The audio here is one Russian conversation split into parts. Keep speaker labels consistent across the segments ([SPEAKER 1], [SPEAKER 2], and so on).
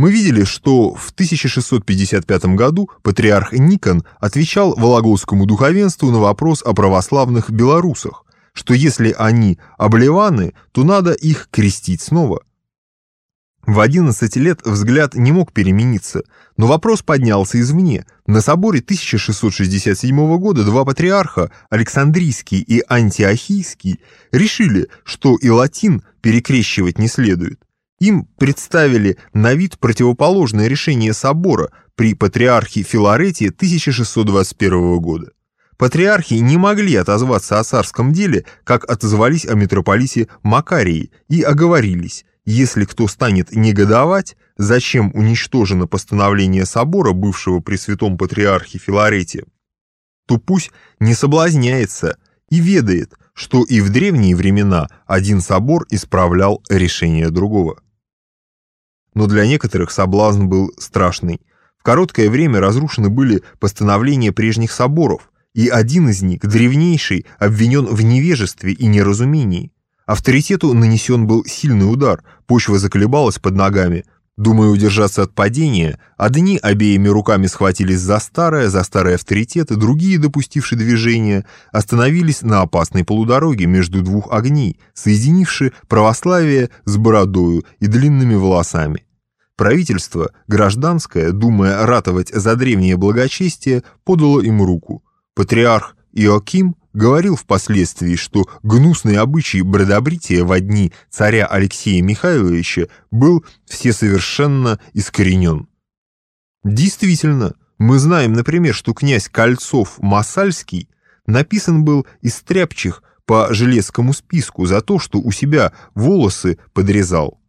[SPEAKER 1] Мы видели, что в 1655 году патриарх Никон отвечал Вологодскому духовенству на вопрос о православных белорусах, что если они обливаны, то надо их крестить снова. В 11 лет взгляд не мог перемениться, но вопрос поднялся извне. На соборе 1667 года два патриарха, Александрийский и Антиохийский, решили, что и латин перекрещивать не следует. Им представили на вид противоположное решение собора при патриархе Филарете 1621 года. Патриархи не могли отозваться о царском деле, как отозвались о митрополите Макарии, и оговорились, если кто станет негодовать, зачем уничтожено постановление собора, бывшего при святом патриархе Филарете, то пусть не соблазняется и ведает, что и в древние времена один собор исправлял решение другого но для некоторых соблазн был страшный. В короткое время разрушены были постановления прежних соборов, и один из них, древнейший, обвинен в невежестве и неразумении. Авторитету нанесен был сильный удар, почва заколебалась под ногами. Думая удержаться от падения, одни обеими руками схватились за старое, за старый авторитет, другие, допустившие движение, остановились на опасной полудороге между двух огней, соединившие православие с бородою и длинными волосами. Правительство, гражданское, думая ратовать за древнее благочестие, подало им руку. Патриарх Иоаким говорил впоследствии, что гнусный обычай бродобрития в дни царя Алексея Михайловича был всесовершенно искоренен. Действительно, мы знаем, например, что князь Кольцов-Масальский написан был из тряпчих по железскому списку за то, что у себя волосы подрезал.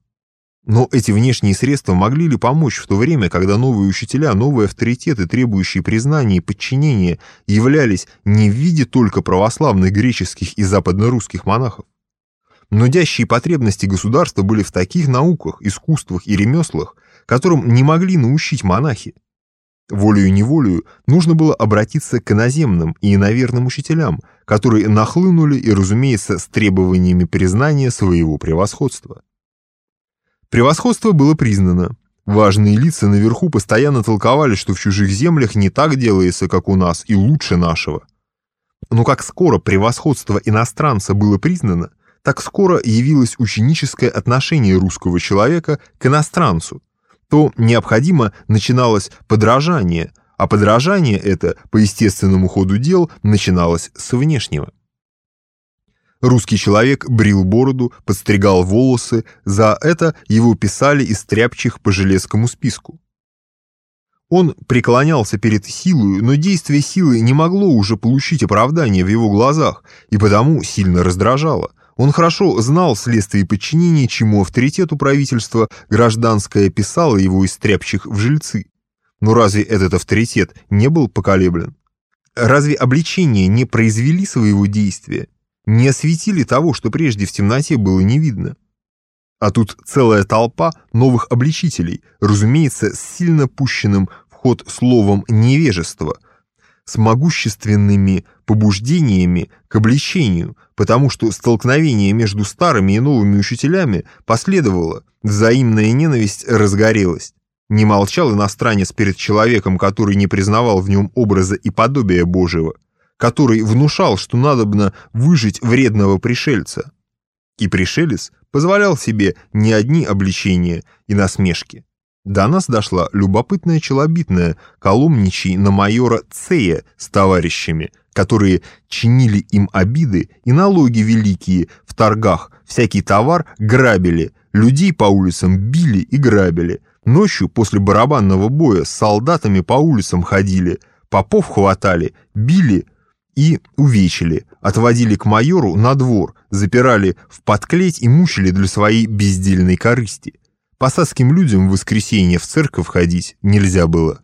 [SPEAKER 1] Но эти внешние средства могли ли помочь в то время, когда новые учителя, новые авторитеты, требующие признания и подчинения, являлись не в виде только православных греческих и западно-русских монахов? Нудящие потребности государства были в таких науках, искусствах и ремеслах, которым не могли научить монахи. Волею-неволею нужно было обратиться к иноземным и иноверным учителям, которые нахлынули и, разумеется, с требованиями признания своего превосходства. Превосходство было признано. Важные лица наверху постоянно толковали, что в чужих землях не так делается, как у нас, и лучше нашего. Но как скоро превосходство иностранца было признано, так скоро явилось ученическое отношение русского человека к иностранцу, то необходимо начиналось подражание, а подражание это, по естественному ходу дел, начиналось с внешнего. Русский человек брил бороду, подстригал волосы, за это его писали из тряпчих по железкому списку. Он преклонялся перед силой, но действие силы не могло уже получить оправдание в его глазах, и потому сильно раздражало. Он хорошо знал следствие подчинения, чему авторитету правительства гражданское писало его из тряпчих в жильцы. Но разве этот авторитет не был поколеблен? Разве обличения не произвели своего действия? Не осветили того, что прежде в темноте было не видно. А тут целая толпа новых обличителей, разумеется, с сильно пущенным в ход словом «невежество», с могущественными побуждениями к обличению, потому что столкновение между старыми и новыми учителями последовало, взаимная ненависть разгорелась. Не молчал иностранец перед человеком, который не признавал в нем образа и подобия Божьего который внушал, что надобно выжить вредного пришельца. И пришелец позволял себе не одни обличения и насмешки. До нас дошла любопытная челобитная колумничий на майора Цея с товарищами, которые чинили им обиды и налоги великие в торгах, всякий товар грабили, людей по улицам били и грабили. Ночью после барабанного боя с солдатами по улицам ходили, попов хватали, били, и увечили, отводили к майору на двор, запирали в подклеть и мучили для своей бездельной корысти. Посадским людям в воскресенье в церковь ходить нельзя было.